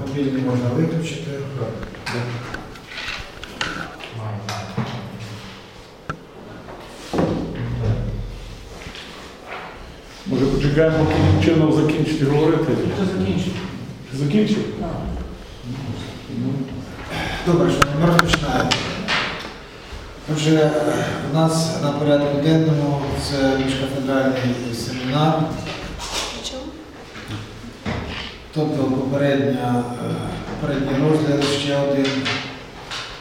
Мобільний можна виключити. Може почекаємо, поки чином закінчити говорити? Це закінчить. Закінчив? Добре, що ми розпочинаємо. Отже, е, у нас на порядку денному це міжкафедральний семінар, тобто попередня, е, попередній розгляд ще один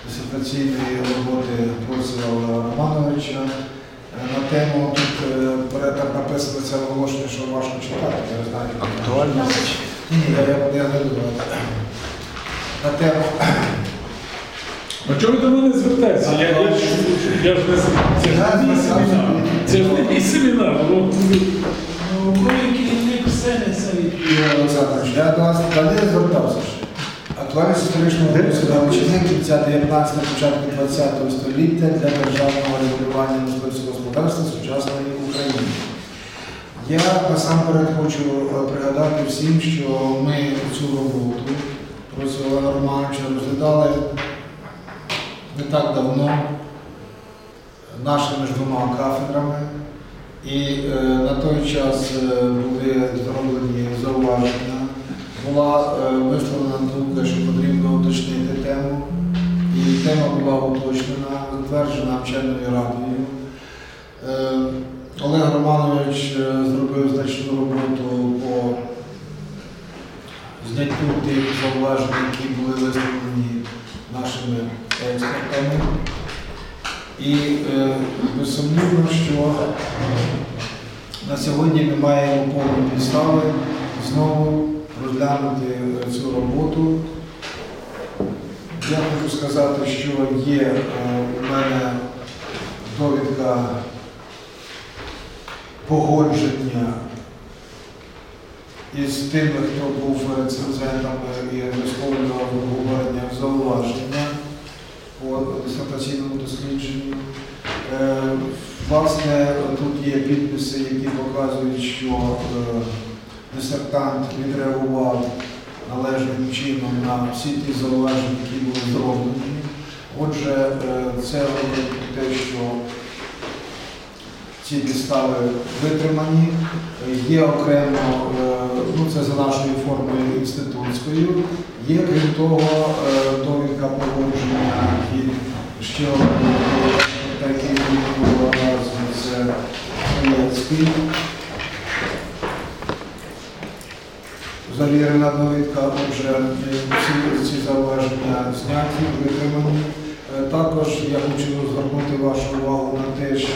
дисертаційної роботи Просила Романовича е, на тему, тут е, так написано це оголошення, що важко читати, я не знаю. Актуально. Ні, я, я, я не думаю. На тему А чого ви до мене звертаєтеся? Я, я, ж, я ж не це ж не мій семінар. Це ж не мій семінар. Ігор Олександрович, я до вас далі звертався. ж. Актуальність історичного досвіду Галичини кінця 19 початку 20 століття для державного регулювання мисливського господарства сучасної України. Я насамперед хочу е, пригадати всім, що ми цю роботу Олега Романовича розглядали не так давно нашими ж двома кафедрами. І е, на той час е, були зроблені зауваження, була е, висловлена думка, що потрібно уточнити тему. І тема була уточнена, затверджена вченою радою. Е, Олег Романович е, зробив значну роботу по зняттю тих зауважень, які були висловлені нашими експертами. І е, безсумнівно, що на сьогодні ми маємо повні підстави знову розглянути е, цю роботу. Я хочу сказати, що є е, у мене довідка погодження із тими, хто був рецензентами і висловлював обговорення зауваження по дисертаційному дослідженню. Е, Власне, тут є підписи, які показують, що е, дисертант відреагував належним чином на всі ті зауваження, які були зроблені. Отже, е, це робить те, що ці підстави витримані. Є окремо, ну це за нашою формою інститутською, є крім того е, довідка погодження одного такий названо це Хмельницький. Завірена довідка, отже, е, всі ці зауваження зняті, витримані. Е, Також я хочу звернути вашу увагу на те, що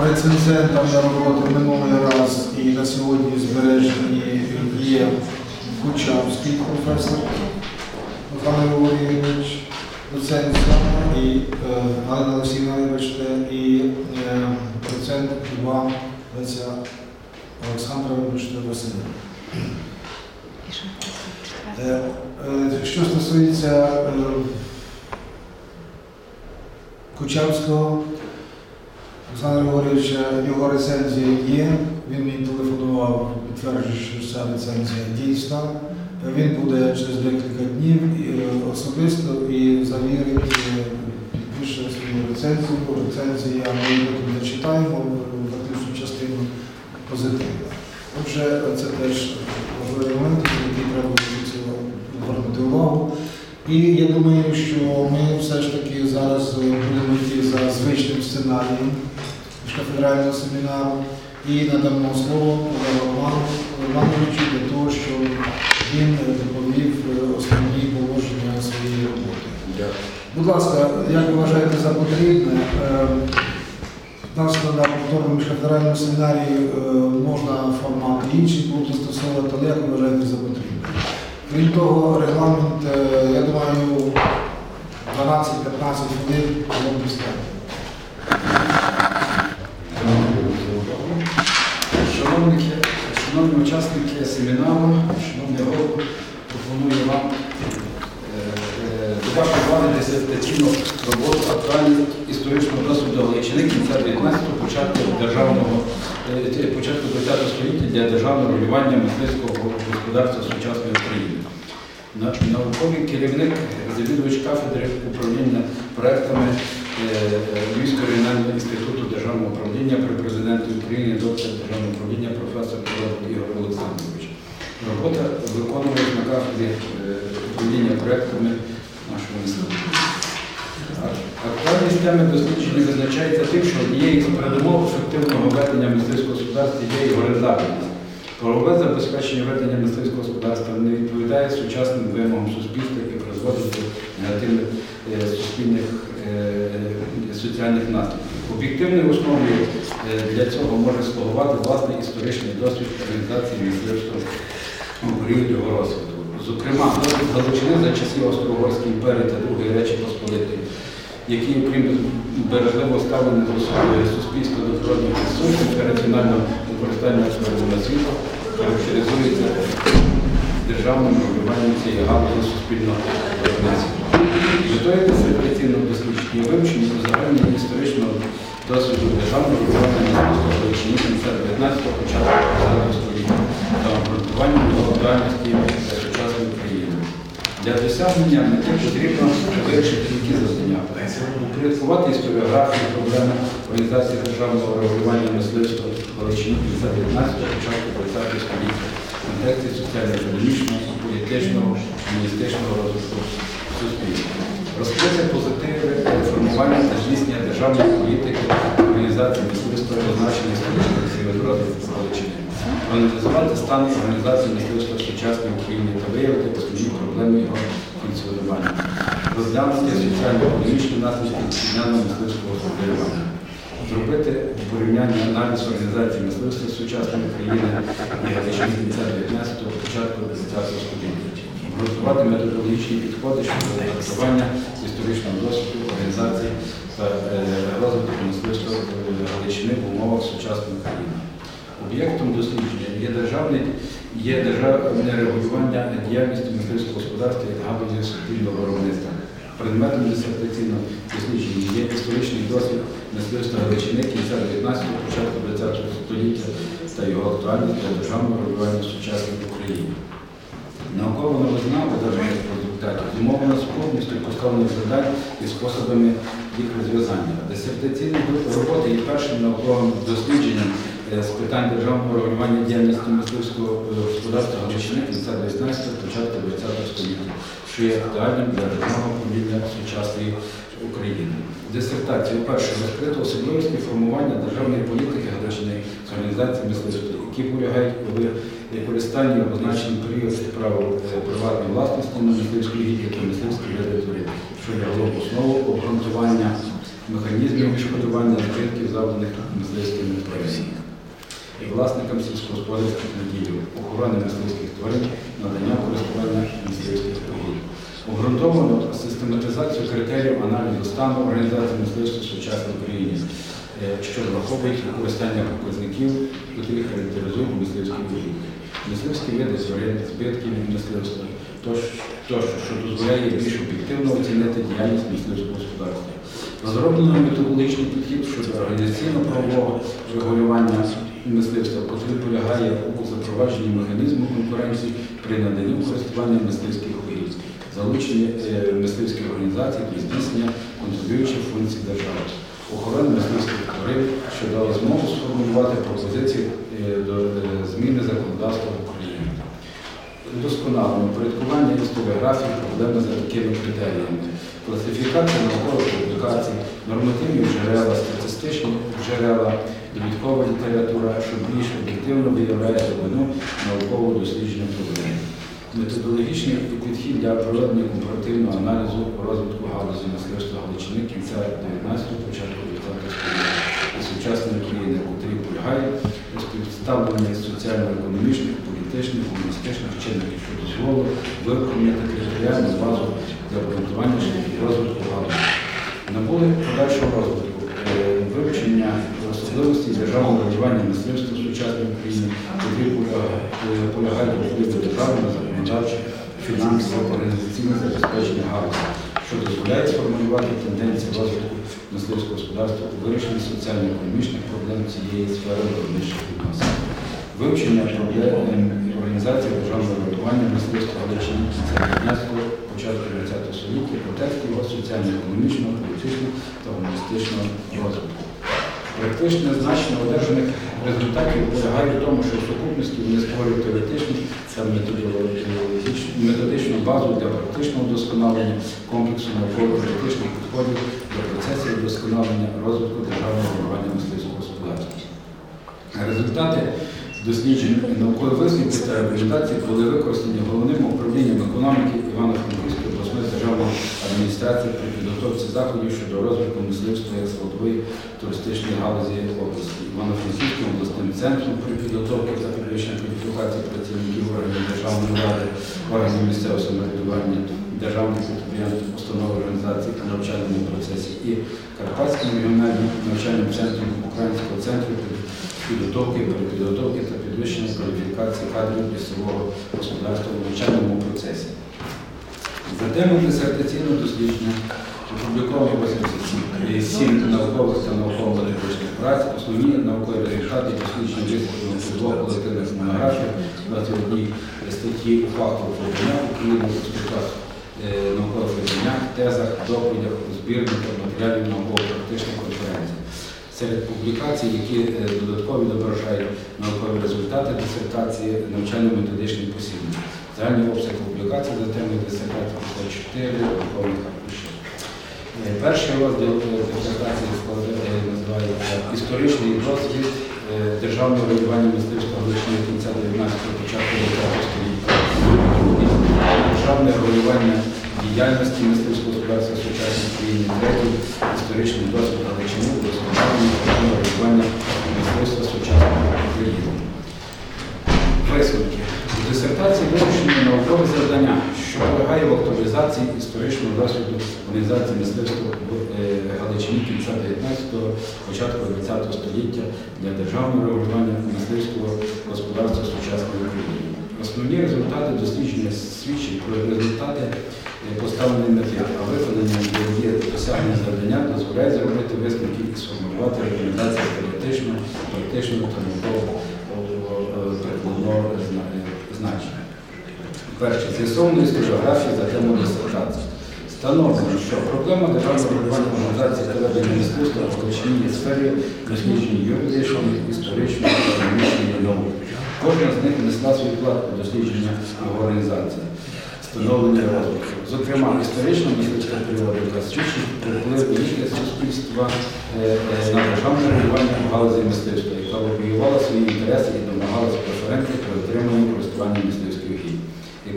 рецензентом на роботи минулий раз і на сьогодні збережені є Кучавський професор Михайло Григорійович, доцент і е, Галина Олексійовна, вибачте, і е, доцент Іван Олександра, вибачте, Васильовна. Е, Що стосується Кучавського, Олександра Григорьовича, його рецензія є. Він мені телефонував, підтверджує, що ця рецензія дійсна. Він буде через декілька днів е, особисто і завірить, е, підпише свою рецензію. Рецензія ми не читаємо, фактичну частину позитивна. Отже, це теж важливий момент, який треба звернути увагу. І я думаю, що ми все ж таки зараз е, будемо йти за звичним сценарієм міжкафедрального семінару і надамо слово Роману- Романовичу для того, щоб він е, доповів е, основні положення своєї роботи. Будь ласка, як ви вважаєте за потрібне, е, у нас на повторному міжкафедральному семінарі е, можна формат інший буде застосовувати, але як ви вважаєте за потрібне? Крім того, регламент, е, я думаю, 12-15 хвилин достатньо. Шановні, шановні учасники семінару, шановний голов, пропоную вам е, е, до вашої уваги дисертаційну роботу актуальність історичного досвіду Галичини кінця 19-го, початку державного е, початку ХХ століття для державного регулювання мисливського господарства сучасної України. Наш науковий керівник, завідувач кафедри управління проектами Львівського регіонального інституту державного управління при президенті України, доктор державного управління професор Ігор Олександрович. Робота виконувалась на кафедрі е, управління проектами нашого інституту. Актуальність теми дослідження визначається тим, що однією з передумов ефективного ведення мисливського господарства є його рентабельність. Правове забезпечення ведення мисливського господарства не відповідає сучасним вимогам суспільства і призводить до негативних е, суспільних е, е, соціальних наслідків. Об'єктивною основою е, для цього може слугувати власний історичний досвід організації мисливства у період його розвитку. Зокрема, досвід Галичини за часів Австро-Угорської імперії та Другої Речі Посполитої, які, окрім бережливого ставлення до су- суспільства до природних ресурсів та раціонального використання свого світу, характеризується державним регулюванням цієї галузі суспільного. Метою дисертаційного дослідження є вивчення узагальнення історичного досвіду державного на Величині кінця 19-го, початку 20 століття та обґрунтування актуальності сучасної України. Для досягнення мети потрібно вирішити такі завдання. Упорядкувати історіографію проблеми організації державного регулювання мисливства Галичини кінця 19-го, початку 20 століття контексті соціально-економічного, політичного, комуністичного розвитку суспільства. Розкрити позитиви реформування та здійснення державної політики організації мисливства означення історичних сил Галичини. Аналізувати стан організації мисливства в сучасній Україні та виявити основні проблеми його функціонування. Розглянути соціально-економічні наслідки вітчизняного мисливського господарювання. Зробити порівняння аналіз організації мисливства сучасної України і 19-го, початку 20-го століття. Обґрунтувати методологічні підходи щодо адаптування історичного досвіду організації та е, розвитку мисливства е, Галичини в умовах сучасної України. Об'єктом дослідження є державне, є державне регулювання діяльності мисливського господарства як галузі суспільного виробництва. Предметом дисертаційного дослідження є історичний досвід мисливства Галичини кінця 19-го, початку 20-го століття та його актуальність для державного регулювання в сучасній Україні. Наукова новизна видаваних результатів зумовлена сукупністю поставлених завдань і способами їх розв'язання. Дисертаційна група роботи є першим науковим дослідженням е, з питань державного регулювання діяльності мисливського е, господарства Галичини кінця 19-го, початку 20-го століття, що є актуальним для державного управління сучасної України. Дисертація перше розкрито особливості формування державної політики з організації мисливства, які полягають у використанні в означений період правил е, приватної власності на мисливські гідні та мисливські види що лягло основу обґрунтування механізмів відшкодування збитків, завданих мисливськими тваринами і власникам сільськогосподарських наділів, охорони мисливських тварин, надання користування мисливських торгів. Обґрунтовано систематизацію критеріїв аналізу стану організації мисливства в сучасній Україні, е, що враховують використання показників, які характеризують мисливські види. Мисливські види збитків мисливства, тощо, що дозволяє більш об'єктивно оцінити діяльність мисливського господарства. Розроблено методологічний підхід щодо організаційно-правового регулювання мисливства, який полягає у запровадженні механізму конкуренції при наданні користування мисливських залучення е, мисливських організацій для здійснення контролюючих функцій держави, охорони мисливських тварин, що дало змогу сформулювати пропозиції е, до е, зміни законодавства в Україні. Удосконалено порядкування історіографії, проблеми за такими критеріями, класифікація наукових публікацій, нормативні джерела, статистичні джерела, довідкова література, що більш об'єктивно виявляє глибину наукового дослідження проблеми. Методологічний підхід для проведення компаративного аналізу розвитку галузі мисливства Галичини кінця 19-го, початку 20-го століття і сучасної України, котрі полягає у соціально-економічних, політичних, комуністичних чинників, що дозволило виокремити територіальну базу для обґрунтування розвитку галузі. Набули подальшого розвитку е, вивчення особливостей державного регулювання мисливства в сучасній Україні, які полягають- е, у держави на законодавче, фінансове, організаційне забезпечення галузі, що дозволяє сформулювати тенденції розвитку мисливського господарства у вирішенні соціально-економічних проблем цієї сфери виробничих відносин. Вивчення проблем організації державного мисливства Галичини кінця 19-го, початку 20 століття, протестів його соціально-економічного, політичного та гуманістичного розвитку. Практичне значення одержаних результатів полягає в тому, що в сукупності вони створюють теоретичну та методичну базу для практичного вдосконалення комплексу науково-практичних підходів до процесів вдосконалення розвитку державного регулювання мисливського господарства. Результати досліджень наукових висновків та рекомендацій були використані головним управлінням економіки обласної державної адміністрації при підготовці заходів щодо розвитку мисливства як складової туристичної галузі області, Івано-Франківським обласним центром при підготовці та підвищенні кваліфікації працівників органів державної влади, органів місцевого самоврядування, державних підприємств, установ організацій у навчальному процесі і Карпатським регіональним навчальним центром Українського центру підготовки, перепідготовки та підвищення кваліфікації кадрів лісового господарства у навчальному процесі. За темою дисертаційного дослідження опубліковані 87 наукових та науково-методичних праць, основні наукові результати дослідження висвітлено у двох колективних монографіях, 21 статті у фахових виданнях, відповідно у статтях е, наукових виданнях, тезах, доповідях, збірниках, матеріалів науково-практичних конференцій. Серед публікацій, які е, додатково відображають наукові результати дисертації навчально-методичних посібник. Загальний обсяг публікацій за темою дисертації 54 наукових аркушів. Перший розділ е, дисертації е, називається Історичний досвід е, державного регулювання мистецтва Галичини кінця 19-го, початку 20 століття. Державне регулювання діяльності мистецького господарства сучасної країни. Третій – історичний досвід Галичини розповіданні державного регулювання мистецтва сучасної України. Висновки. Дисертації вирішені наукове завдання, що полягає в актуалізації історичного досвіду організації мистецтва в е, Галичині кінця 19-го, початку 20-го століття для державного регулювання мисливського господарства сучасної України. Основні результати дослідження свідчать про результати е, поставленої мети, а виконання є досягнення завдання дозволяє зробити висновки і сформулювати рекомендації теоретичного, практичного та наукового прикладного значення. Перше, з'ясовано історіографія за тему дисертації. Встановлено, що проблема державного регулювання організації та ведення мистецтва в Галичині сфері досліджень юридичної, історичної, економічної науки. Кожна з них внесла свій вклад у дослідження організації, встановлення розвитку. Зокрема, історична мистецька періодика свідчить вплив еліти суспільства е, е, на державне регулювання в галузі мистецтва, яка лобіювала свої інтереси і домагалася преференцій при отриманні користування гідні.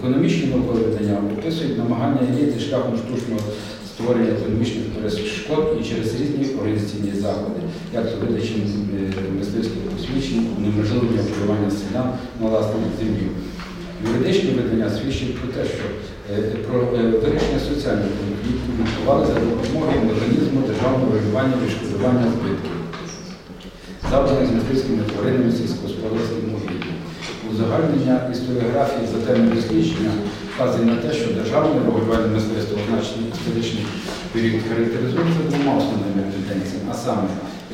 Економічні видання описують намагання еліти шляхом штучного створення економічних перешкод і через різні організаційні заходи, як то видачі е, мисливських посвідчень, унеможливлення впливання селян на власну землю. Юридичні видання свідчать про те, що е, про е, вирішення соціальних конфліктів готували за допомогою механізму державного регулювання відшкодування збитків, завданих з мисливськими тваринами сільськогосподарським. Узагальнення історіографії за темою дослідження вказує на те, що державне регулювання мистецтва означений історичний період характеризується двома основними тенденціями, а саме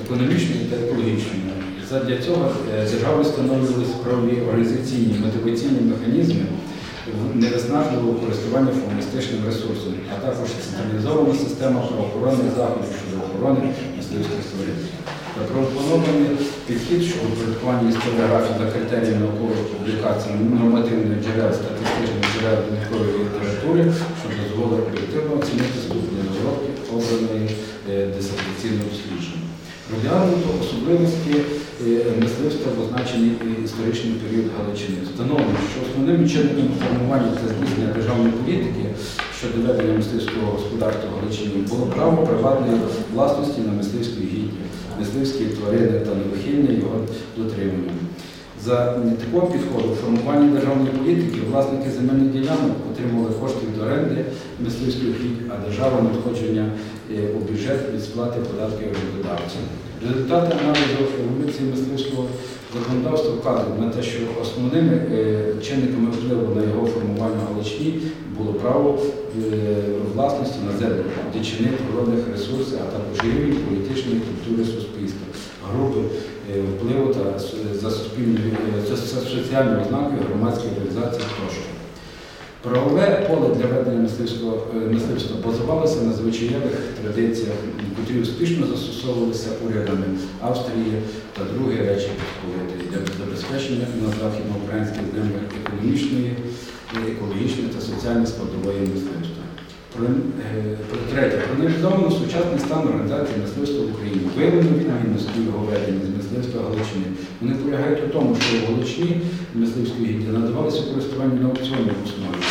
економічною та екологічною. Задля цього е, держави встановлювали правові організаційні мотиваційні механізми невиснажливого користування формалістичним ресурсом, а також централізована система правоохоронних заходів щодо охорони мисливських тварин. Запропонований підхід що упорядкування історіографії та критерії наукових публікацій, нормативних джерел, статистичних джерел наукової літератури, що дозволить об'єктивно оцінити ступені розробки обраної е, дисертаційного дослідження. Розглянуто особливості мисливства в означений е, історичний період Галичини. Встановлено, що основним чинником формування та здійснення державної політики щодо ведення мисливського господарства в було право приватної власності на мисливську гідні, мисливські тварини та невихильне його дотримання. За такого підходу в формуванні державної політики власники земельних ділянок отримували кошти від оренди мисливських угідь, а держава надходження е, у бюджет від сплати податків орендодавцям. Результати аналізу еволюції мисливського законодавства вказують на те, що основними е, чинниками впливу на його формування Галичні було право е, власності на землю, дичини, природних ресурсів, а також рівень політичної культури суспільства, групи е, впливу та за за соціальною громадської організації тощо. Правове поле для ведення мисливського е, мисливства базувалося на звичайних традиціях, які успішно застосовувалися урядами Австрії та Другої Речі Посполитої для забезпечення на західноукраїнських землях економічної, екологічної та соціальної складової мисливства. Е, про третє, проаналізовано сучасний стан організації мисливства в Україні. Виявлено відмінності його ведення з мисливства Галичини. Вони полягають у тому, що в Галичині мисливської гідді надавалися користування на аукціонній основі.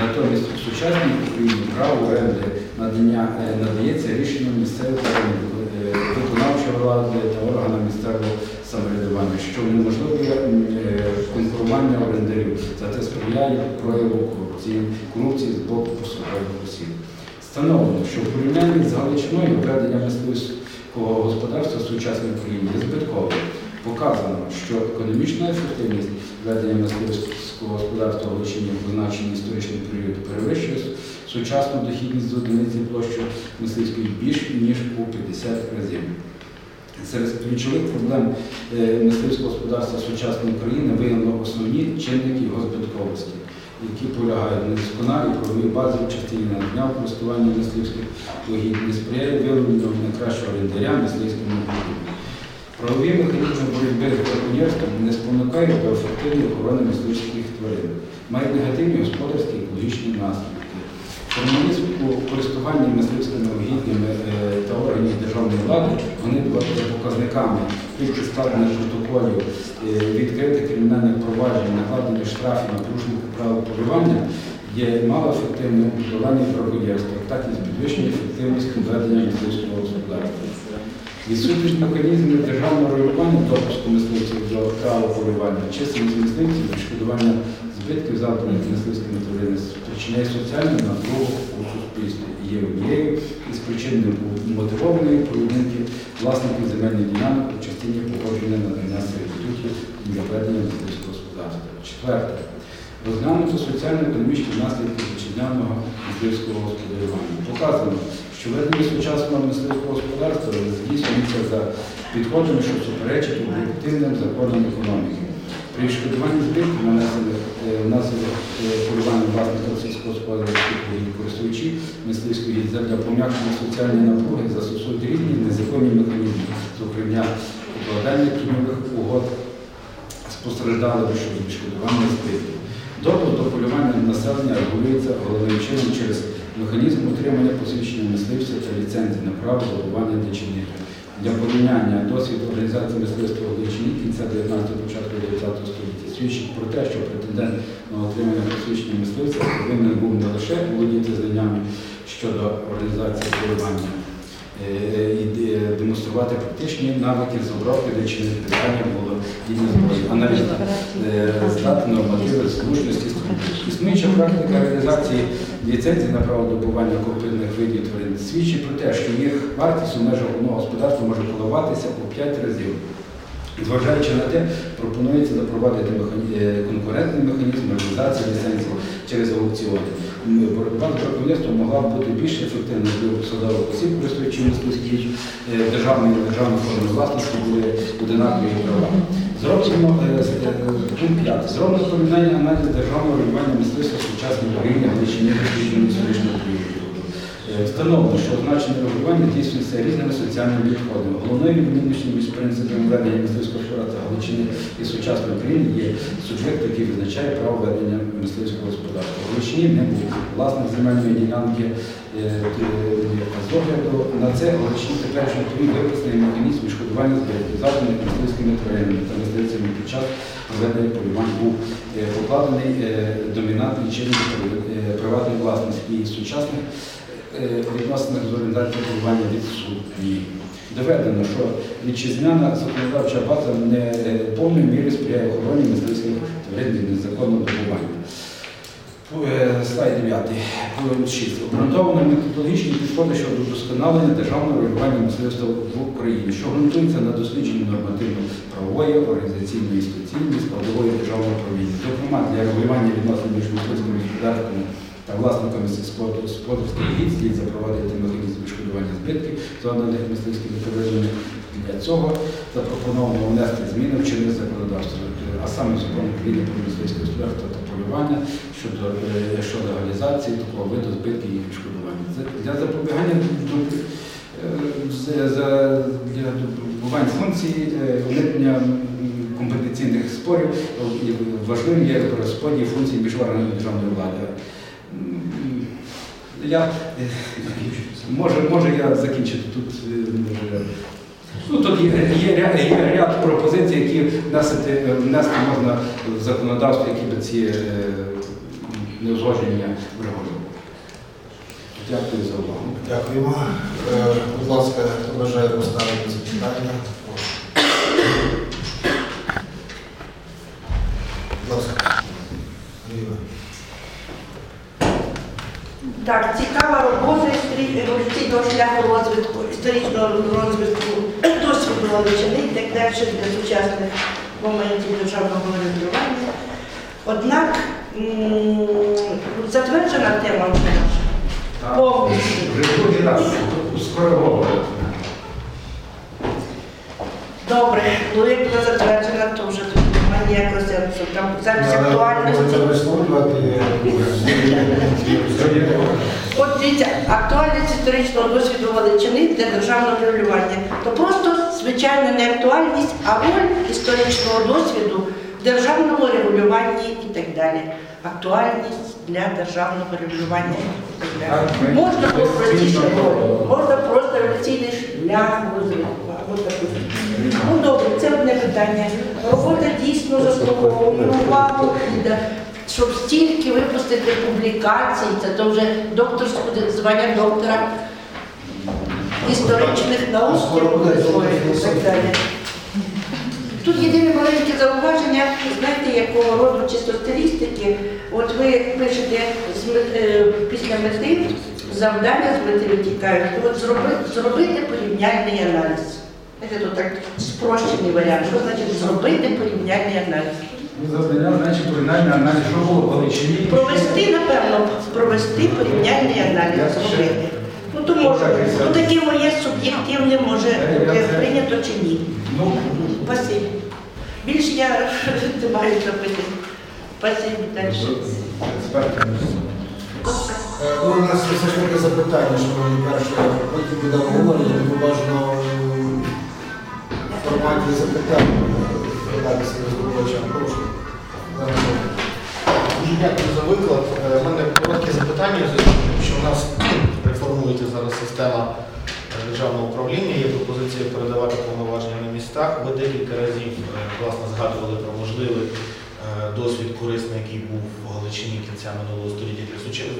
Натомість у сучасній Україні право оренди е, надається рішенням місцевих органів, е, виконавчої влади та органам місцевого самоврядування, що унеможливлює м, е, конкурування орендарів, зате сприяє прояву корупції, корупції з боку посадових осіб. Встановлено, що в порівнянні з Галичиною ведення мисливського господарства в сучасній Україні є збитковим. Показано, що економічна ефективність ведення мисливського господарства в Галичині в позначений історичний період перевищує сучасну дохідність з одиниці площі мисливської більш ніж у 50 разів. Серед ключових проблем е, мисливського господарства сучасної України виявлено основні чинники його збитковості, які полягають в недосконалій правовій базі в частині надання в користування мисливських угідь, не сприяє виявленню найкращого орендаря мисливськими угіднями. Правові механізми боротьби з браконьєрством не спонукають до ефективної охорони мисливських тварин, мають негативні господарські і екологічні наслідки. Формалізм у користуванні мисливськими угіднями е, та органів державної влади, вони за показниками кількість складених протоколів, е, відкритих кримінальних проваджень, накладених штрафів на порушників правил полювання є малоефективним у подоланні браконьєрства, так і з підвищенням ефективності ведення мисливського господарства. Відсутність механізмів державного регулювання допуску мисливців до права полювання, численність мисливців, відшкодування збитків завданих мисливськими тваринами спричиняє соціальну напругу у суспільстві і є однією із причин мотивованої поведінки власників земельних ділянок у частині погодження надання сервітутів для ведення мисливського господарства. Четверте. Розглянуто соціально-економічні наслідки вітчизняного мисливського господарювання. Показано, що ведення сучасного мисливського господарства здійснюється за підходами, що суперечать об'єктивним законам економіки. При відшкодуванні збитків, нанесених е, внаслідок е, полювання власників сільськогосподарських угідь, користувачі мисливської для пом'якшення соціальної напруги застосують різні незаконні механізми, зокрема укладання тіньових угод з щодо відшкодування збитків. Допуск до полювання населення регулюється головним чином через механізм отримання посвідчення мисливця та ліцензії на право добування дичини. Для порівняння досвід організації мисливства в Галичині кінця 19-го початку 19 століття свідчить про те, що претендент на отримання посвідчення мисливця повинен був не лише володіти знаннями щодо організації полювання, е, і е, демонструвати практичні навики з обробки дичини. Питання було дійсно зброї. Аналіз е, здати нормативи слушності. Існуюча практика реалізації ліцензій на право добування копитних видів тварин свідчить про те, що їх вартість у межах одного господарства може коливатися у 5 разів. Зважаючи на те, пропонується запровадити е, конкурентний механізм реалізації ліцензій через аукціони. Боротьба з браконьєрством могла б бути більш ефективною, якби посадових осіб, користуючи мисливські е, державної державної форми власності були одинакові права. Зроблено е, пункт 5. Зроблено порівняння аналіз державного регулювання мисливства в сучасній Україні Галичині дослідження історичного періоду. Е, Встановлено, що означення регулювання здійснюється різними соціальними підходами. Головною відмінністю між принципами ведення мисливського господарства Галичини і сучасної України є суб'єкт, який визначає право ведення мисливського господарства. В Галичині не був власник земельної ділянки. Е, е, З огляду на це Галичині теперішній відповідь виписаний механізм відшкодування збитків, мисливськими тваринами та мисливцями під час проведення полювань був покладений домінантний чинник приватної власності і сучасних відносинах з організацією полювання відсутні. Доведено, що вітчизняна законодавча база не е, в повній мірі сприяє охороні мисливських тварин від незаконного добування. Е, Слайд 9. Пункт 6. Обґрунтовано методологічні підходи щодо вдосконалення державного регулювання мисливства в Україні, що ґрунтується на дослідженні нормативно-правової, організаційної інституційної складової державного управління. Зокрема, для регулювання відносин між мисливськими господарствами та власниками сільськогосподарських гід слід запровадити механізм відшкодування збитків, завданих мисливськими тваринами. Для цього запропоновано внести зміни в чинне законодавство, а саме закон України про мисливське господарство та полювання щодо, е, щодо легалізації такого виду збитків і відшкодування. Для запобігання е, для добування функцій е, уникнення компетенційних спорів важливим є розподіл функцій між органами державної влади. Я, е, може, може я закінчити тут. е, Ну, тут є, є, є ряд пропозицій, які внести, внести можна в законодавство, які би ці е, неузгодження врегулювали. Дякую за увагу. Дякуємо. Е, Будь ласка, хто бажає поставити запитання? Так, цікава робота еволюційного шляху розвитку, історичного розвитку досвіду Галичини так далі для сучасних моментів державного регулювання. Однак затверджена тема вже наша повністю. Вже раз скоро. Добре, ну як вона затверджена, то вже тут немає ніякого сенсу. Там замість актуальності. От дивіться, актуальність історичного досвіду Галичини для державного регулювання. То просто звичайна не актуальність, а роль історичного досвіду в державному регулюванні і так далі. Актуальність для державного регулювання і так Так, далі. Можна ми простіше можна просто еволюційний шлях розвитку. Ну добре, це одне питання. Робота дійсно заслуговує увагу. Щоб стільки випустити публікацій, це то вже докторське звання доктора історичних наук і так далі. Тут єдине маленьке зауваження, знаєте, якого роду чисто стилістики. От ви пишете е, після мети, завдання з мети витікають. От зроби- зробити порівняльний аналіз. Тут так спрощений варіант. Що значить зробити порівняльний аналіз? Ну, Завдання, значить, порівняння аналіз, що було в Галичині. Провести, напевно, провести порівняльний аналіз. Зробити. Ну то може, ну таке моє суб'єктивне може Е, бути прийнято чи ні. Ну, Спасибі. Більше я не маю зробити. Спасибі далі. Е, Ну, у нас все ж таки запитання, шановні перше, потім буде обговорення, тому бажано в форматі запитань податися до здобувача. Прошу. Дуже дякую за виклад. Е, У мене коротке запитання, в що у нас реформується зараз система е, державного управління, є пропозиція передавати повноваження на містах. Ви декілька разів е, власне згадували про можливий е, досвід корисний, який був в Галичині кінця минулого століття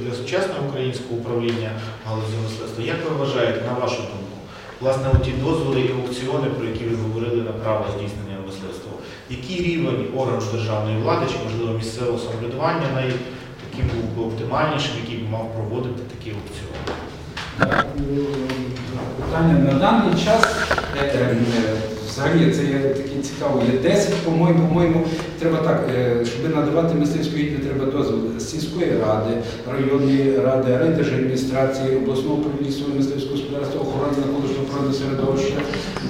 для сучасного українського управління галузі мисливства. Як ви вважаєте, на вашу думку, власне, ті дозволи і аукціони, про які ви говорили на право здійснення який рівень органу державної влади чи можливо місцевого самоврядування най яким був би оптимальнішим, який б мав проводити такі аукціони? Питання на даний час е, е, взагалі це є таке цікаво. Є 10, по-моєму, треба так, е, щоб надавати мисливську гідні, треба дозвіл сільської ради, районної ради, райдержадміністрації, обласного управління мисливського господарства, охорони навколишнього природного середовища.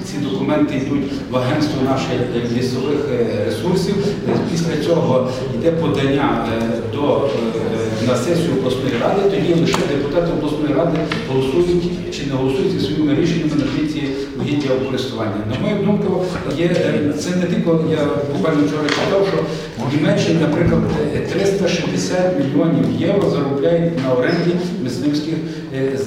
Ці документи йдуть в агентство наших е, лісових е, ресурсів. Е, Після цього йде подання е, до е, на сесію обласної ради, тоді лише депутати обласної ради голосують чи не голосують зі своїми рішеннями на ті угіддя у користування. На мою думку, є е, це не тільки я буквально вчора читав, що Німеччині, наприклад, е, 360 мільйонів євро заробляють на оренді мисливських е, е,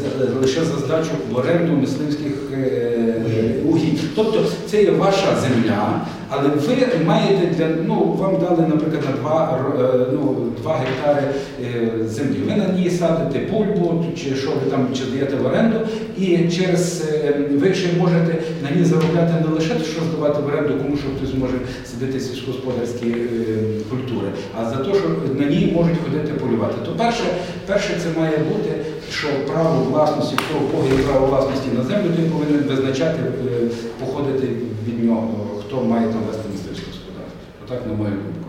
лише за здачу в оренду мисливських е, угідь. Тобто це є ваша земля, Але ви маєте для ну вам дали, наприклад, на 2, ну, 2 гектари е, землі. Ви на ній садите бульбу чи що ви там чи даєте в оренду, і через е, ви ще можете на ній заробляти не лише те, що здавати в оренду, кому що хтось може садити сільськогосподарські е, культури, а за те, що на ній можуть ходити полювати. То перше, перше це має бути, що право власності, хто є право власності на землю, той повинен визначати, е, походити від нього, хто має там вести мисливське господарство. Отак, на мою думку.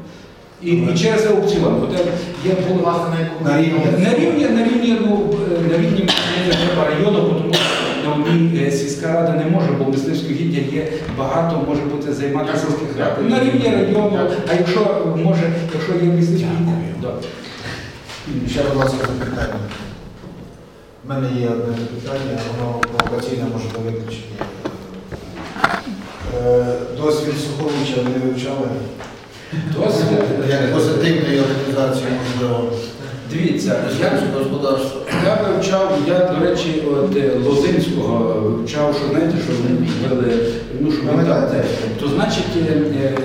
І, і через аукціон. От я- Власне, на рівні. на рівні, на рівні, ну, е, на рівні району, тому що е, сільська рада не може, бо мисливське гіддя є багато, може бути займатися сільських рад. На рівні району, а якщо може, якщо є мисливське гіддя. Ще, будь ласка, запитання. У мене є одне запитання, воно провокаційне, може виключення. Е, Досвід Суховича не вивчали? Досвід. Як позитивної організації, можливо. Дивіться, я, господарства. я вивчав, я, до речі, от е, Лозинського вивчав, що знаєте, що вони вбили, ну що він там, то значить е,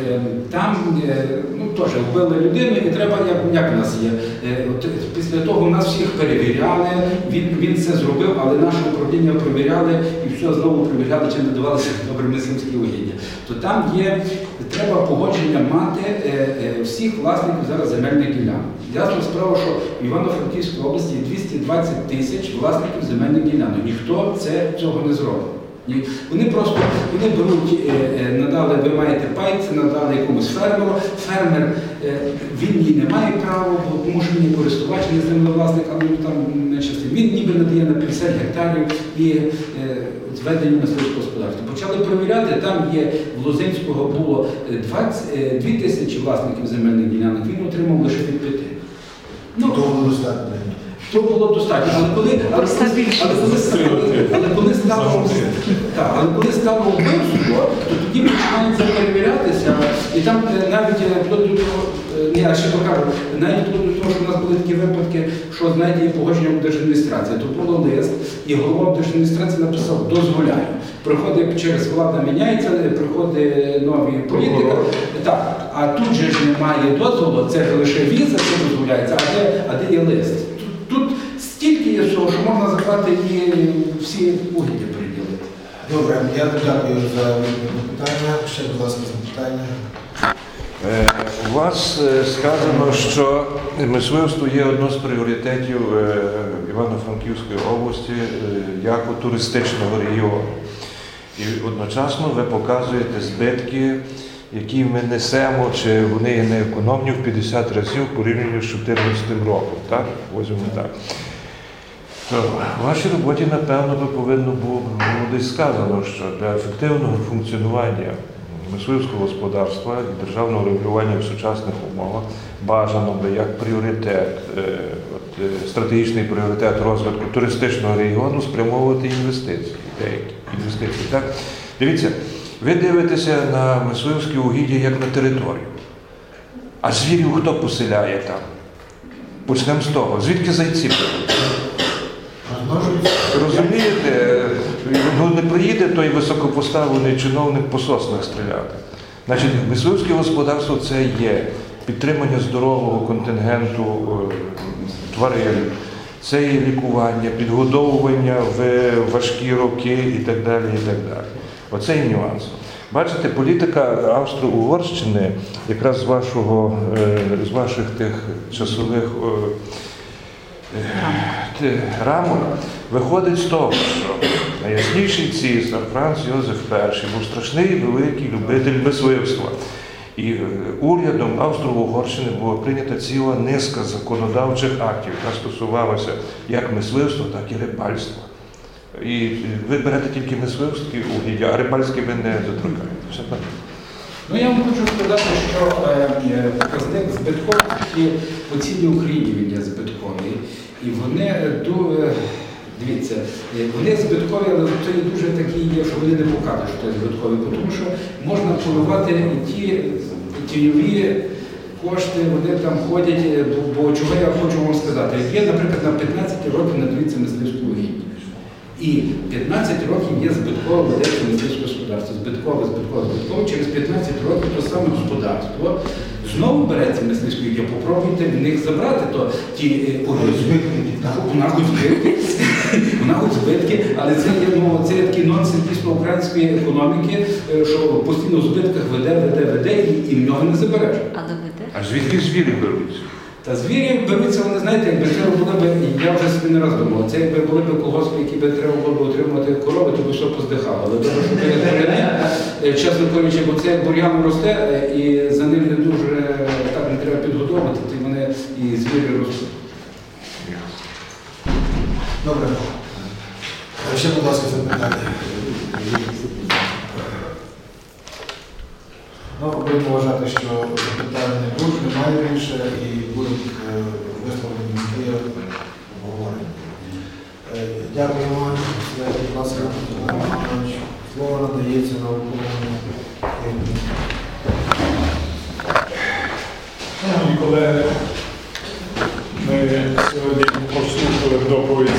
е, там ну теж вбили людину, і треба, як, як в нас є. От, після того нас всіх перевіряли, він, він це зробив, але наше управління перевіряли і все знову перевіряли, чи надавалися добре мисливські угіддя. То там є, треба погодження мати е, е, всіх власників зараз земельних ділянок. Ясна справа, що в Івано-Франківській області є 220 тисяч власників земельних ділянок. Ніхто це цього не зробить. Вони просто вони беруть, е, е, надали, ви маєте пай, це надали якомусь фермеру. Фермер е, він її не має права, бо що він є користувач, не землевласник, але ну, там. Він ніби надає на 50 гектарів і зведення мисливського господарства. Почали перевіряти, там є в Лозинського було е, 20, е, 2 тисячі власників земельних ділянок, він отримав лише від п'яти. Ну, То було достатньо. достатньо. Але коли, але коли, але коли, але, але коли стало так, але коли стало вбивство, то тоді починається перевірятися, і там е, навіть е, до того, е, я ще покажу, навіть до того, що в нас були такі випадки, що знаєте, є погодження в держадміністрації, то було лист, і голова держадміністрації написав дозволяю. Приходить через влада міняється, приходить нові політика. Так, а тут же ж немає дозволу, це ж лише віза, це дозволяється, а де, а де є лист? Стільки є всього, що можна забрати і всі угіддя приділити. Добре, я дякую за питання. Ще, будь ласка, запитання. Е, У вас е, сказано, що мисливство є одним з пріоритетів е, Івано-Франківської області як у туристичного регіону. І одночасно ви показуєте збитки, які ми несемо, чи вони є неекономні в 50 разів порівняно з 2014 роком. Так? Возьмемо так. То в вашій роботі, напевно, би повинно було було десь сказано, що для ефективного функціонування мисливського господарства і державного регулювання в сучасних умовах бажано би як пріоритет, е, от, е, стратегічний пріоритет розвитку туристичного регіону спрямовувати інвестиції. Деякі інвестиції. Так? Дивіться, ви дивитеся на мисливські угіддя як на територію. А звірів хто поселяє там? Почнемо з того. Звідки зайці беруть? Розумієте, ну не приїде той високопоставлений чиновник по соснах стріляти. Значить, мисливське господарство це є підтримання здорового контингенту е, тварин, це є лікування, підгодовування в важкі роки і так далі. і так далі. Оце є нюанс. Бачите, політика Австро-Угорщини, якраз з вашого, е, з ваших тих часових е, рамок виходить з того, що найясніший цісар Франц Йозеф І був страшний великий любитель мисливства. І е, урядом Австро-Угорщини була прийнята ціла низка законодавчих актів, яка стосувалася як мисливства, так і рибальства. І е, ви берете тільки мисливські угіддя, а рибальські ви не доторкаєте. Ну я вам хочу сказати, що е, е, показник збитковості по цілій Україні він є збитковий. І вони е, е, дивіться, е, вони збиткові, але є дуже такі є, що вони не покажуть, що це збиткові, тому що можна поливати і ті тіньові кошти, вони там ходять, бо, чого я хочу вам сказати, є, наприклад, на 15 років надаються мисливську угіддя. І 15 років є збиткове ведеться мисливське господарство. Збиткове, збиткове, збиткове. Через 15 років то саме господарство знову береться мисливське. Я попробуйте в них забрати то ті е. Збитки. Вона хоч збитки, вона хоч збитки, але це є ну, це такий нонсенс дійсно української економіки, е, що постійно в збитках веде, веде, веде, і, і в нього не забереш. А доведе? А звідки звіри беруться? Та звірі беруться, вони знаєте, якби треба було б, я вже собі не раз думав, це якби були б колгоспи, які би треба було б отримувати корови, то би все поздихало. Але добре, що як буряни, е, чесно кажучи, бо це як бур'ян росте, е, і за ним не дуже е, так не треба підготовити, то вони і звірі ростуть. Добре. Ще, будь ласка, запитання. Ну, будемо вважати, що запитань не буде, немає і будуть е, висловлені думки обговорені. Е, Дякуємо. Все, Будь ласка, Слово надається науковому керівнику. Шановні колеги, ми сьогодні послухали доповідь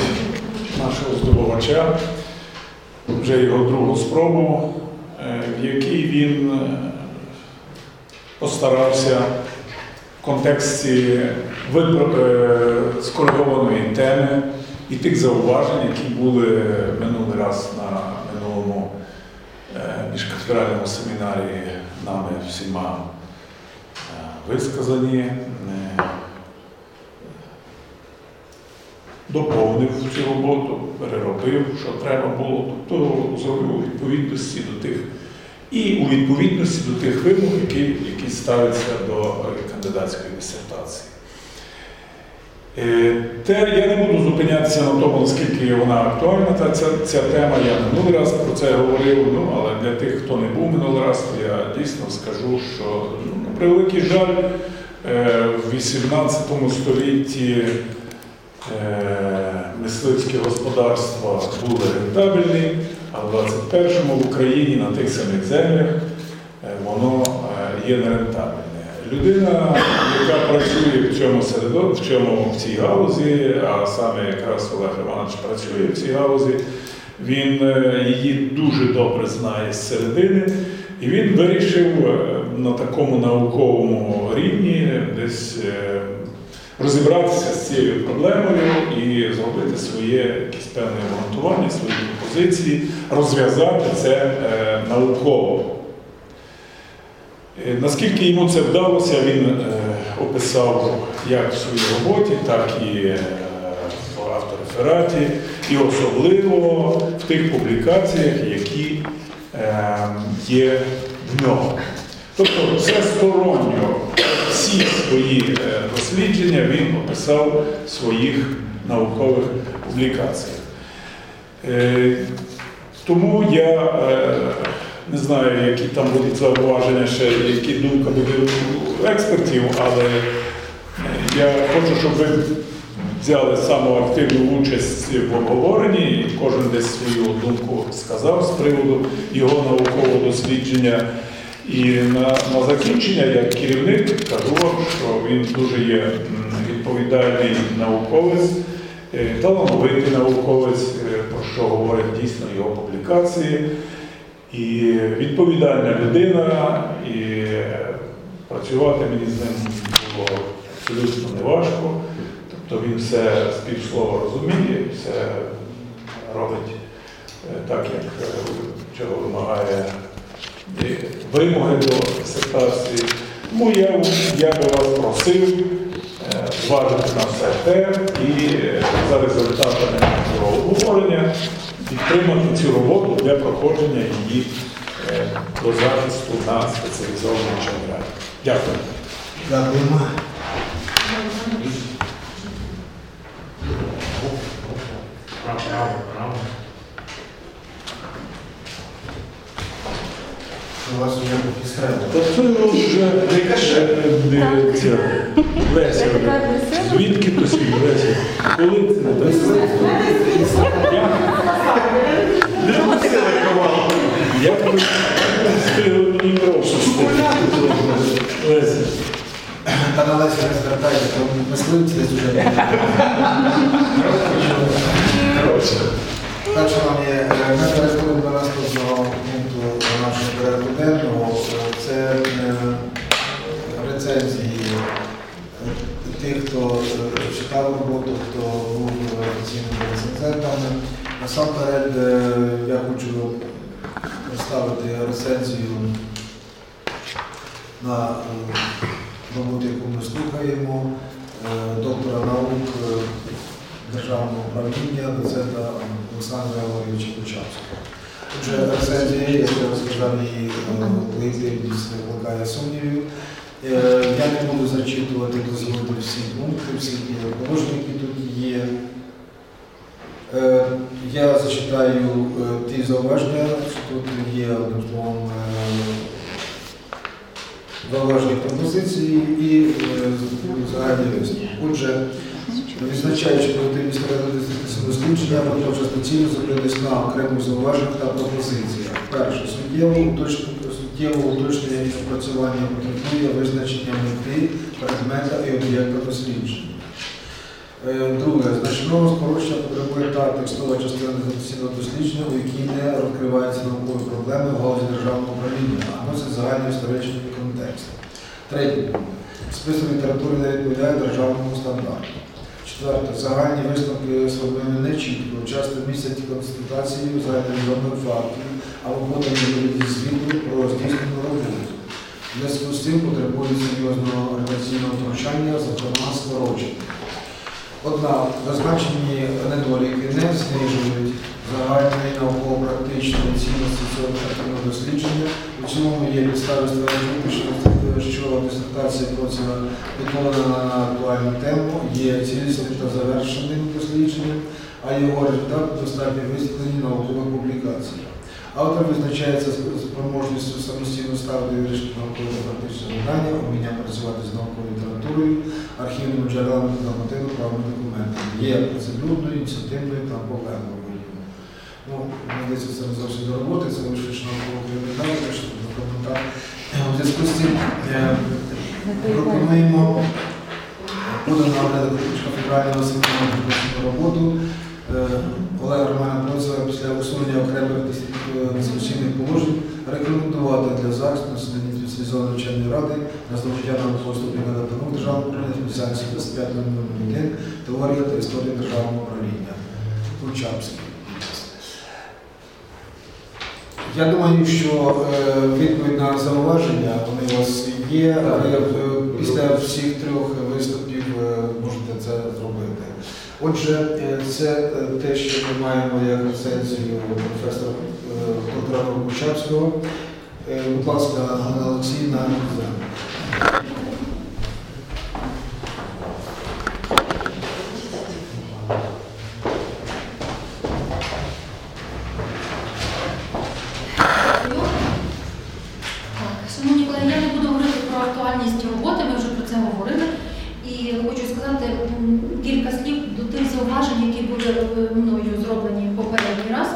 нашого здобувача, вже його другу спробу, е, в якій він постарався в контексті е, скоригованої теми і тих зауважень, які були минулий раз на минулому е, міжкафедральному семінарі нами всіма е, висказані, доповнив цю роботу, переробив, що треба було, тобто зробив відповідності до тих і у відповідності до тих вимог, які, які ставляться до е, кандидатської дисертації. Е, Те, я не буду зупинятися на тому, наскільки вона актуальна, та ця, ця тема. Я минулий раз про це говорив, ну, але для тих, хто не був минулий раз, то я дійсно скажу, що ну, на превеликий жаль, е, в 18 столітті мисливські господарства були рентабельні, а в 21-му в Україні на тих самих землях е, воно е, є нерентабельне. Людина, яка працює в цьому середо, в цьому в цій галузі, а саме якраз Олег Іванович працює в цій галузі, він е, її дуже добре знає з середини, і він вирішив на такому науковому рівні десь розібратися з цією проблемою і зробити своє якесь певне обґрунтування, свої позиції, розв'язати це е, науково. Е, Наскільки йому це вдалося, він е, описав як в своїй роботі, так і в авторефераті, і особливо в тих публікаціях, які є в нього. Тобто всесторонньо всі свої дослідження він описав в своїх наукових публікаціях. Е, Тому я е, не знаю, які там будуть зауваження, ще які думка буде у експертів, але е, я хочу, щоб ви взяли саму активну участь в обговоренні, кожен десь свою думку сказав з приводу його наукового дослідження. І на, на закінчення, як керівник, кажу що він дуже є відповідальний науковець, талановитий науковець, е, про що говорять дійсно його публікації. І відповідальна людина, і е, працювати мені з ним було абсолютно неважко. Тобто він все з півслова розуміє, все робить е, так, як е, чого вимагає е, вимоги до дисертації. Тому я, я би вас просив е, зважити на все те і е, за результатами цього обговорення підтримати цю роботу для проходження її е, до захисту на спеціалізованому чемпіонаті. Дякую. Дякуємо. У вас вже. Та це вже ця Леся. Звідки то свій Леся? Коли це не Я Я встигли мені кров Леся. Та на Лесі не звертайте, то мисливці десь вже. Коротше. Так, шановні, е, ми переходимо до наступного пункту нашого порядку денного. Це е, рецензії е, тих, хто е, читав роботу, хто був офіційними рецензентами. Насамперед я хочу представити рецензію на роботу, яку ми слухаємо, доктора наук державного управління, доцента Олександра Георгійовича Кучавського. Отже, рецензія, як я розказав, її легітимність не викликає сумнівів. Е, Я не буду зачитувати дозволити всі пункти, всі ті положення, які тут є. Е, Я зачитаю е, ті зауваження, що тут є одним словом е, пропозиції і загальні висновки. Отже, відзначаючи позитивність передатистичного дослідження, я продовжу доцільно зупинитись на окремих зауваженнях та пропозиціях. Перше, суттєво уточнення, суттєво уточнення і потребує визначення мети, предмета і об'єкта дослідження. Е, Друге, значного скорочення потребує та текстова частина дискусійного дослідження, у якій не розкриваються наукові проблеми в галузі державного управління, а носить загальний історичний контекст. Третє. Список літератури не відповідає державному стандарту. Четверте. Загальні висновки зроблені нечітко, часто містять констатації загальновідомих фактів або подані вигляді звіту про здійснену роботу. В зв'язку з цим потребує серйозного організаційного втручання, зокрема скорочення. Однак зазначені недоліки не знижують загальної науково-практичної цінності цього оперативного дослідження. У цілому є підстави стверджувати, що дисертація процеса виконана на актуальну тему, є цілісним та завершеним дослідженням, а його результати достатньо висвітлені наукових публікацій. Автор визначається спроможністю самостійно ставити вирішити науково-практичне завдання, уміння працювати з науковою літературою, архівними джерелами та нормативно-правовими документами. Є процедурною, ініціативною та поверховою. Ну, здається, це не зовсім до роботи, це що науково кримінал, так що до. У зв'язку з цим е, пропонуємо подано Олега федерального на роботу е, Олега Романа Процева після усунення окремих дис- е, дискусійних положень рекомендувати для захисту населення спеціалізованої навчальної ради на здобуття наукового ступеня наук державного управління спеціальності 2501 теорія та історія державного управління. Кучавський. Я думаю, що е, відповідь на зауваження вони у вас є, але е, після всіх трьох виступів е, можете це зробити. Отже, е, це е, те, що ми маємо як рецензію професора Петра Кучапського. Е, Будь ласка, Ганна Олексійна. Так, Шановні колеги, я не буду говорити про актуальність роботи, ми вже про це говорили. І хочу сказати м, кілька слів до тих зауважень, які були е, мною зроблені попередній раз.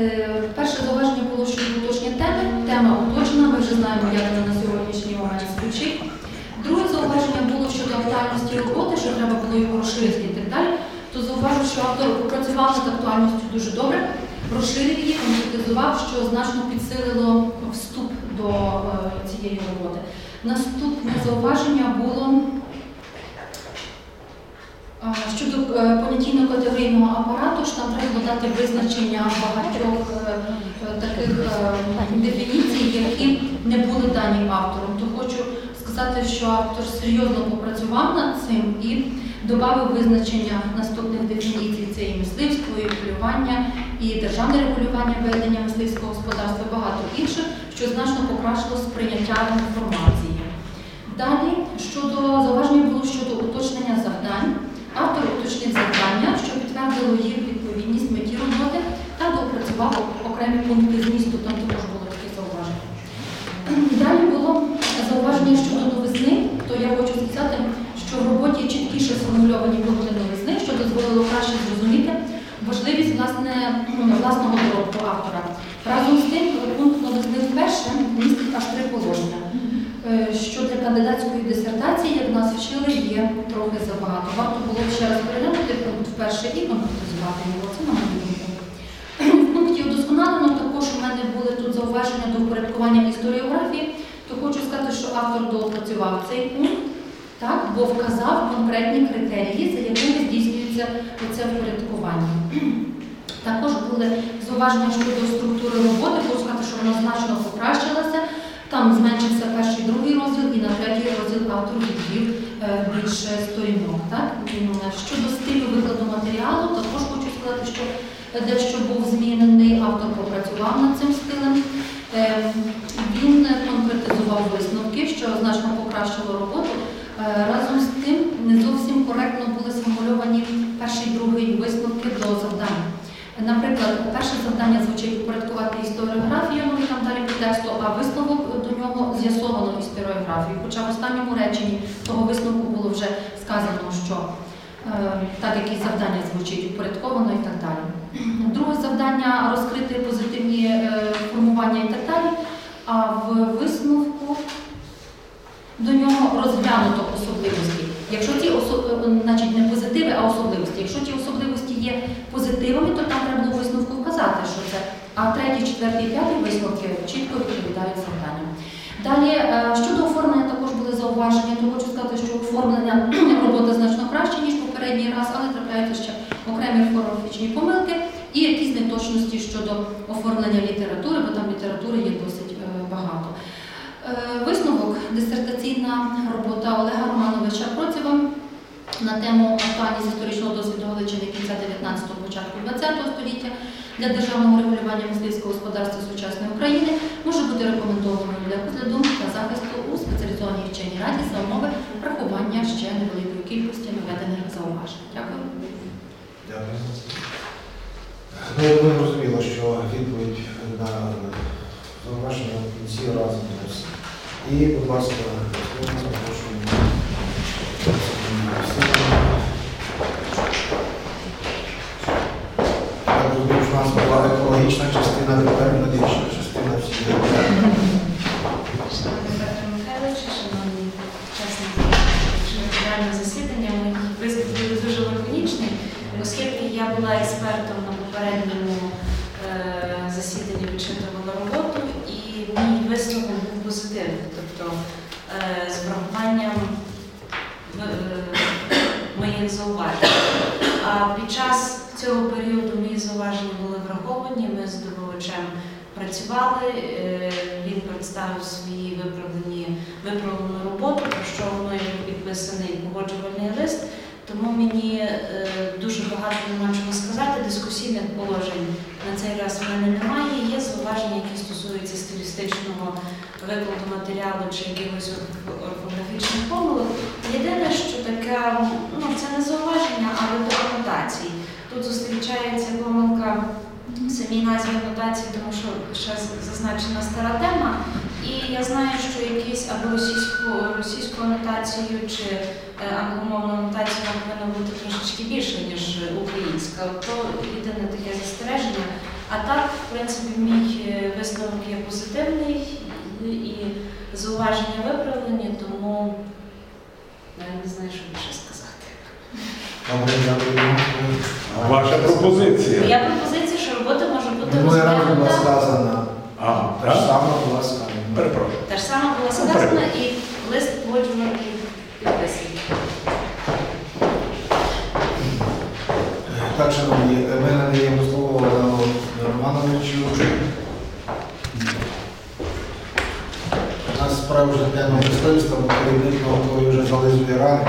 Е, Перше зауваження було щодо уточнення теми. Тема уточнена, ми вже знаємо, як вона на сьогоднішній момент звучить. Друге зауваження було щодо актуальності роботи, що треба було його розширити і так далі. То зауважу, що автор попрацював над актуальністю дуже добре, розширив її, конкретизував, що підсилило вступ до е, цієї роботи. Наступне зауваження було е, щодо е, понятійно-категорійного апарату, що там треба дати визначення багатьох таких дефініцій, які не були дані автором. То хочу сказати, що автор серйозно попрацював над цим і додав визначення наступних дефініцій: це і мисливство, і полювання, і державне регулювання ведення мисливського господарства, багато інших, що значно покращило сприйняття інформації. Далі щодо зауваження було щодо уточнення завдань. Автор уточнив завдання, що підтвердило їх відповідність меті роботи та допрацював окремі пункти роки забагато. Варто було б ще раз переглянути пункт перший і конкретизувати його. Це на мою думку. В пункті удосконалено також у мене були тут зауваження до впорядкування історіографії, то хочу сказати, що автор доопрацював цей пункт, так, бо вказав конкретні критерії, за якими здійснюється це впорядкування. Також були зауваження щодо структури роботи, хочу сказати, що вона значно покращилася. Там зменшився перший другий розділ і на третій розділ автор відвів більше сторінок. Так? Щодо стилю викладу матеріалу, також хочу сказати, що дещо був змінений, автор попрацював над цим стилем. Е, Він конкретизував висновки, що значно покращило роботу. Е, Разом з тим не зовсім коректно були сформульовані перший і другий висновки до завдань. Наприклад, перше завдання звучить упорядкувати історіографію, ну і там далі по тексту, а висновок до нього з'ясовано історіографію. Хоча в останньому реченні того висновку було вже сказано, що е, так як і завдання звучить упорядковано і так далі. Друге завдання розкрити позитивні е, формування і так далі. А в висновку до нього розглянуто особливості. Якщо ті осо- е, значить, не позитиви, а особливості. Якщо ті особливості є позитивами, то там треба було висновку вказати, що це. А третій, четвертий, п'ятий висновки чітко відповідають завданням. Далі, е, щодо оформлення також були зауваження, то хочу сказати, що оформлення роботи значно краще, ніж попередній раз, але трапляються ще окремі орфографічні помилки і якісь неточності щодо оформлення літератури, бо там літератури є досить е, багато. Е, Висновок дисертаційна робота Олега Романовича Процєва на тему актуальність історичного досвіду Галичини кінця 19-го, початку 20-го століття для державного регулювання мисливського господарства сучасної України може бути рекомендованою для розгляду та захисту у спеціалізованій вченій раді за умови врахування ще невеликої кількості наведених зауважень. Дякую. Дякую. Ну, я думаю, розуміло, що відповідь на зауваження в кінці разом. І, будь ласка, слово запрошуємо. Я розумію, що у нас була екологічна частина, тепер медична частина всієї. Шановний Петро Михайлович, шановні учасники національного засідання, мій виступ буде дуже лаконічний, оскільки я була експертом на попередньому е, засіданні відчитувала роботу, і мій висновок був позитивний, тобто е, з врахуванням е, моїх зауважень. А під час цього періоду мої зауваження були враховані, ми з добувачем працювали, е, він представив свої виправлені, виправлену роботу, про що мною підписаний погоджувальний лист. Тому мені е, дуже багато нема чого сказати. Дискусійних положень на цей раз в мене немає. Є зауваження, які стосуються стилістичного викладу матеріалу чи якихось орф- орфографічних помилок. Єдине, що таке, ну це не зауваження, до анотацій. Тут зустрічається помилка самій назві анотації, тому що ще зазначена стара тема. І я знаю, що якісь або російську, російську анотацію чи е, англомовну анотацію повинна бути трошечки більше, ніж українська. То єдине таке застереження. А так, в принципі, мій е, висновок є позитивний і, зауваження виправлені, тому я не знаю, що більше сказати. Ваша пропозиція. Моя пропозиція, що робота може бути Минулий раз була сказана. А, так? сама була сказана. Перепрошую. Та ж сама була сказана і лист погоджуваний підписаний. Так, шановні, ми надаємо слово Олену Романовичу. У нас справжня тема мистецтва, бо керівник наукової вже зализує рани.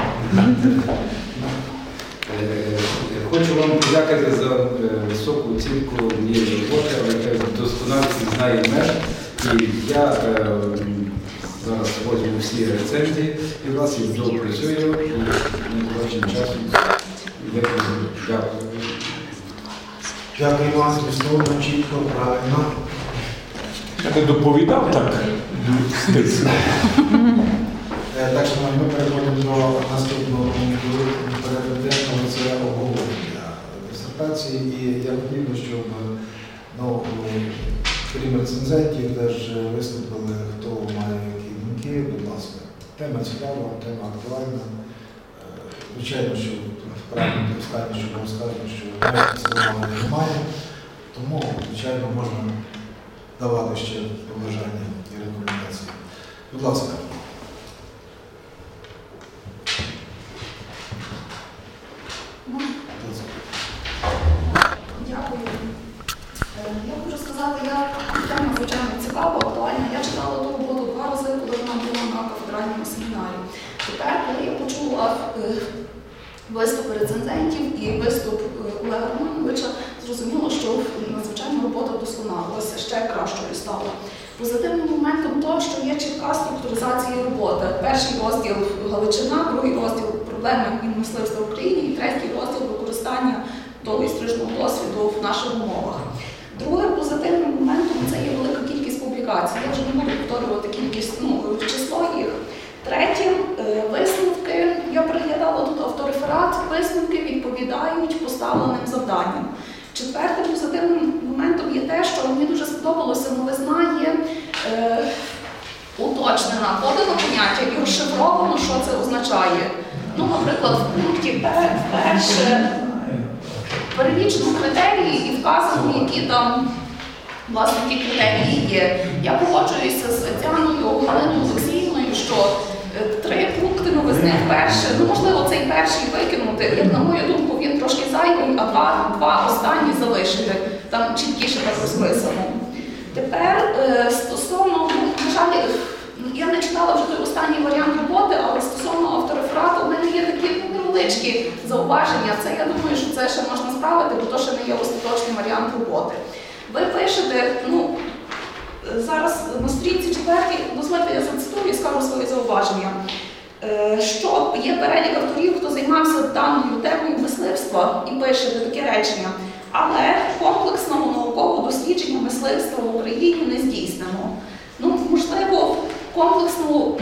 Е, Хочу вам подякувати за е, високу оцінку моєї роботи, але яка досконалість знає меж. І я е, зараз возьму всі рецензії і вас їх доопрацюю і найближчим часом. Дякую. Дякую вам, змістовно, чітко, правильно. Я не доповідав так. Е, Так, шановні, ми переходимо до наступного пункту порядку це обговорення дисертації. І я хотів би, щоб ну, крім рецензентів, теж виступили, хто має які думки, будь ласка. Тема цікава, тема актуальна. Е, Звичайно, що правильно достатньо, щоб розказати, що цього немає. Тому, звичайно, можна давати ще побажання і рекомендації. Будь ласка. Дякую. Е, Я хочу сказати, я тема звичайно цікава, актуальна. Я читала ту роботу два рази, коли вона була на кафедральному семінарі. Тепер, коли я почула е, виступи рецензентів і виступ е, Олега Романовича, зрозуміло, що надзвичайно робота вдосконалилася, ще кращою стала. Позитивним моментом того, що є чітка структуризація роботи. Перший розділ Галичина, другий розділ проблеми і мисливства в Україні, і третій розділ використання того історичного досвіду в наших умовах. Другим позитивним моментом це є велика кількість публікацій. Я вже не буду повторювати кількість ну, число їх. Третім е, висновки. Я переглядала тут автореферат. Висновки відповідають поставленим завданням. Четвертим позитивним моментом є те, що мені дуже сподобалося новизна є е, уточнена, подано поняття і розшифровано, що це означає. Ну, наприклад, в пункті пер- перше перелічено критерії і вказано, які там власне ті критерії є. Я погоджуюся з Тетяною Галиною Олексіївною, що три пункти новизни перше, ну можливо, цей перший викинути. Як на мою думку, він трошки зайвий, а два, два останні залишити. Там чіткіше так розписано. Тепер е, стосовно, ну, на жаль, я не читала вже той останній варіант роботи, але стосовно автореферату, у мене є такі ну, невеличкі зауваження. Це я думаю, що це ще можна справити, бо то ще не є остаточний варіант роботи. Ви пишете, ну зараз на сторінці четвертій, дозвольте, я зацитую і скажу свої зауваження. Е, Що є перелік авторів, хто займався даною темою мисливства, і пишете таке речення. Але комплексного наукового дослідження мисливства в Україні не здійснено. Ну, можливо, комплексному,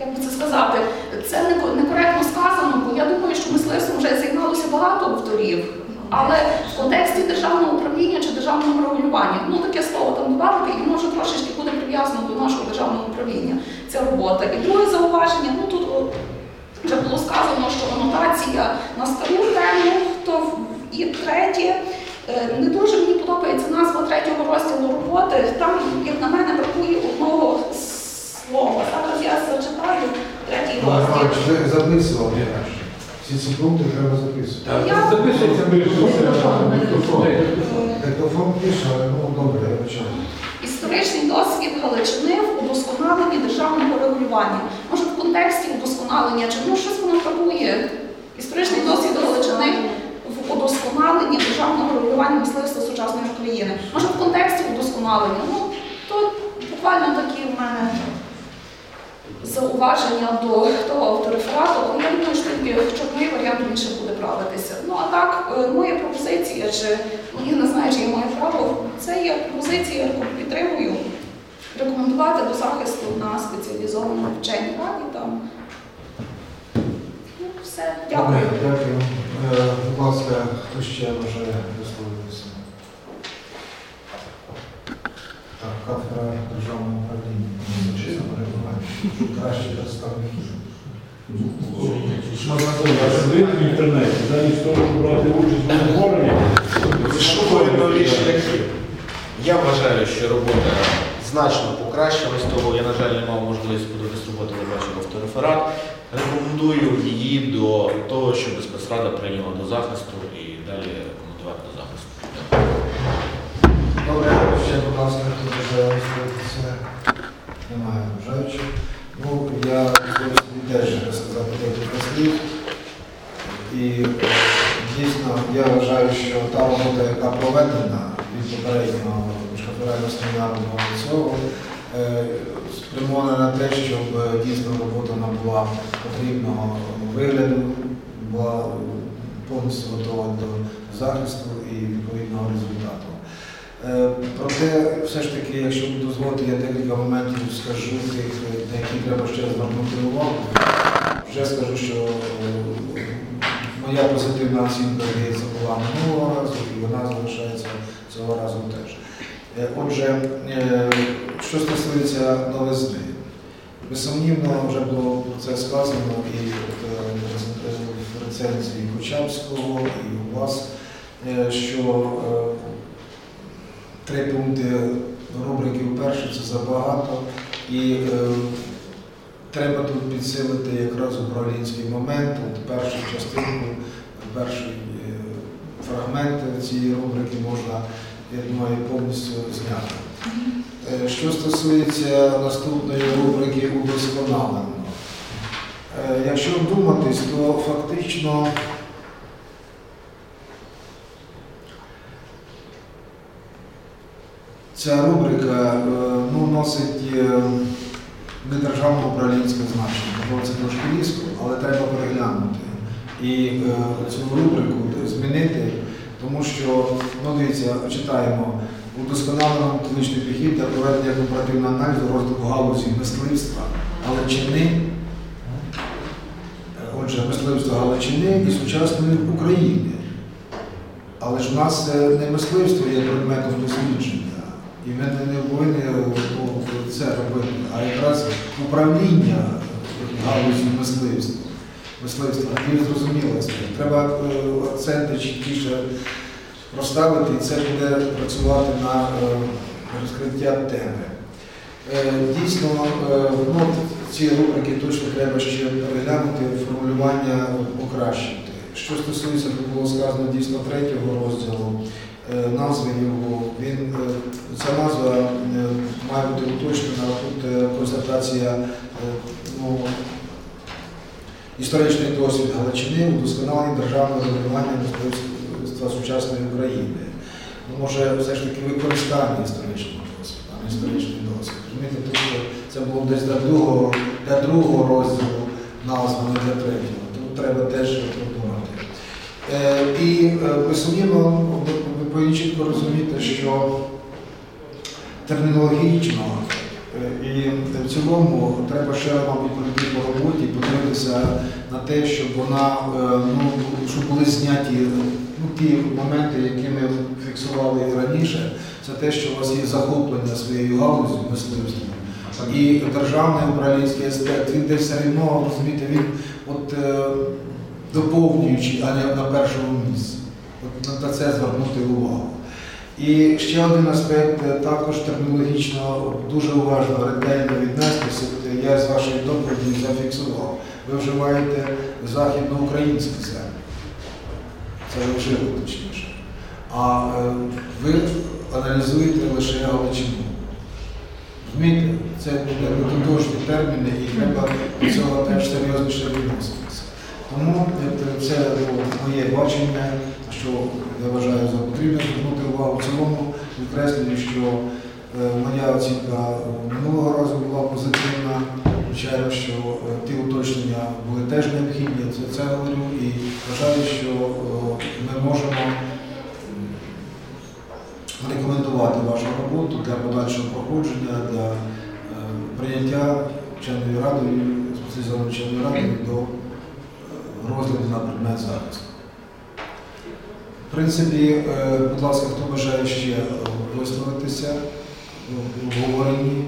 як би це сказати, це не- некоректно сказано, бо я думаю, що мисливством вже займалося багато авторів. Але в контексті державного управління чи державного регулювання, ну таке слово там додати, і може трошечки буде прив'язано до нашого державного управління ця робота. І друге зауваження, ну тут вже було сказано, що анотація на стару тему, то і третє. е, Не дуже мені подобається назва третього розділу роботи. Там, як на мене, бракує одного слова. Зараз я зачитаю третій Олег розділ. Ці пункти треба записувати. Так, записується мікрофон. Диктофон пише, але ну добре, я почав. Історичний досвід Галичини в удосконаленні державного регулювання. Може, в контексті удосконалення, чи ну щось воно бракує? Історичний досвід Галичини в удосконаленні державного регулювання мисливства сучасної України. Може, в контексті удосконалення. Ну, то буквально такі в мене зауваження до того автореферату, але я думаю, що чорний варіант ще буде правитися. Ну а так, е, моя пропозиція, чи ну, я не знаю, чи я маю право, це є пропозиція, яку підтримую, рекомендувати до захисту на спеціалізованому вченні раді там. Ну, все, дякую. Дякую. Е, Будь ласка, хто ще бажає висловитися? Так, кафедра державного управління. Чесно перебуває. Краще представники. в інтернеті, замість того, щоб брати участь в обговоренні. Я вважаю, що робота значно покращилась, того я, на жаль, не мав можливості подивитися роботу, не бачив автореферат. Рекомендую її до того, щоб спецрада прийняла до захисту і далі рекомендувати до захисту. Добре, ще, будь ласка, хто бажає? Немає бажаючих. Ну, я собі теж сказати декілька слів. І дійсно я вважаю, що та робота, яка проведена від попереднього шкаферального семінару до цього, е, спрямована на те, щоб е, дійсно робота набула потрібного вигляду, була повністю готова до захисту і відповідного результату. Е, Проте, все ж таки, якщо ви дозволите, я декілька моментів скажу, на які треба ще звернути увагу. Вже скажу, що е, моя позитивна оцінка здається була минулого разу, і вона залишається цього разу теж. Е, Отже, що стосується новизни, безсумнівно вже було про це сказано і в рецензії Кучавського, і у вас, що три пункти рубрики вперше це забагато. І е, треба тут підсилити якраз управлінський момент, от першу частинку, перший е, фрагмент цієї рубрики можна, я думаю, повністю зняти. Е, Що стосується наступної рубрики удосконалено, Е, якщо вдуматись, то фактично ця рубрика е, ну, носить е, не управлінське значення, бо це трошки різко, але треба переглянути. І е, цю рубрику змінити, тому що, ну дивіться, читаємо, удосконалено методичний підхід для проведення компаративного аналізу розвитку галузі мисливства Галичини, отже, мисливства Галичини і сучасної України. Але ж у нас не мисливство є предметом дослідження. І ми не- повинні це робити, а якраз управління галузі мисливства. Мисливства, зрозуміло. Треба е, акценти чіткіше розставити, і це буде працювати на е, розкриття теми. Е, Дійсно, ну, ці рубрики точно треба ще переглянути, формулювання покращити. Що стосується, як було сказано, дійсно третього розділу, назви його, він, е, ця назва е, має бути уточнена, тут е, констатація е, ну, історичний досвід Галичини, удосконалення державного регулювання мистецтва сучасної України. Ну, може, все ж таки використання історичного досвіду, а не історичний досвід. Розумієте, тому що це було десь для другого, для другого розділу назва, не для третього. Тут треба теж продумати. Е, і е, безсумнівно, повинні чітко розуміти, що термінологічно е, і в цілому треба ще, мабуть, пройти по роботі, подивитися на те, щоб вона, е, ну, щоб були зняті ну, ті моменти, які ми фіксували раніше, це те, що у вас є захоплення своєю галузю мисливством. І державний управлінський аспект, він десь все одно, розумієте, він от, е, доповнюючий, а не на першому місці. На це звернути увагу. І ще один аспект, е, також термінологічно дуже уважно, ретельно віднестися. Я з вашої доповіді зафіксував. Ви вживаєте західноукраїнські землі. Це вжили точніше. А е, ви аналізуєте лише Галичину. Розумієте, це буде методичні терміни і треба до цього теж серйозніше відноситися. Тому е, це було моє бачення, що я вважаю за потрібне звернути увагу в цілому, підкреслюю, що е, моя оцінка минулого разу була позитивна. Звичайно, що е, ті уточнення були теж необхідні, це, це говорю, і вважаю, що е, ми можемо рекомендувати вашу роботу для подальшого проходження, для прийняття вченою радою, спеціалізованою вченою радою до розгляду на предмет захисту. В принципі, е, будь ласка, хто бажає ще е, висловитися в обговоренні?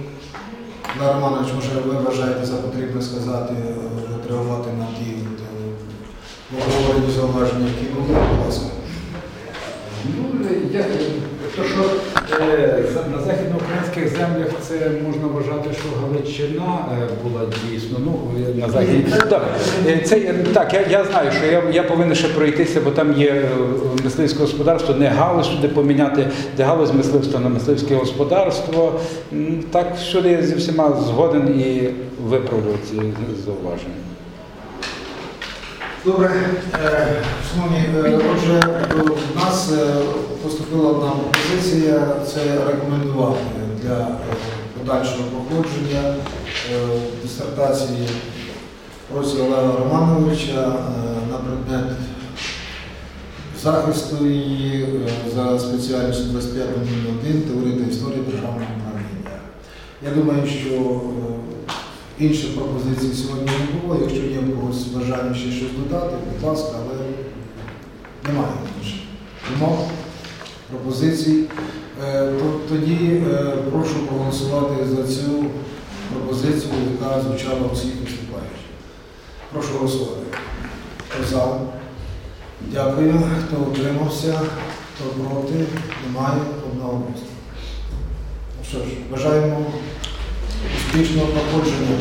Олег Романович, може, ви вважаєте за потрібне сказати, реагувати на ті от, е, обговоренні зауваження, які були, будь ласка. То, що е, на західноукраїнських землях це можна вважати, що Галичина е, була дійсно. Ну, е, на західні. Так, е, це, е, так я, я знаю, що я, я повинен ще пройтися, бо там є е, мисливське господарство, не галузь туди поміняти, де галузь мисливства на мисливське господарство. М, Так, всюди я зі всіма згоден і виправлю ці зауваження. Добре, Е, шановні, е, отже, е, нас е, поступила одна пропозиція, це рекомендувати для подальшого проходження е, дисертації проці Олега Романовича на предмет захисту її за спеціальністю 25.01 теорія та історія державного управління. Я думаю, що інших пропозицій сьогодні не було. Якщо є в когось бажання ще щось додати, будь ласка, але немає більше. Вимог, пропозицій. Е, Тоді е, прошу проголосувати за цю пропозицію, яка звучала всіх виступаючих. Прошу голосувати. Хто за? Дякую. Хто утримався? Хто проти? Немає. Одного голосу. Що ж, бажаємо успішного проходження.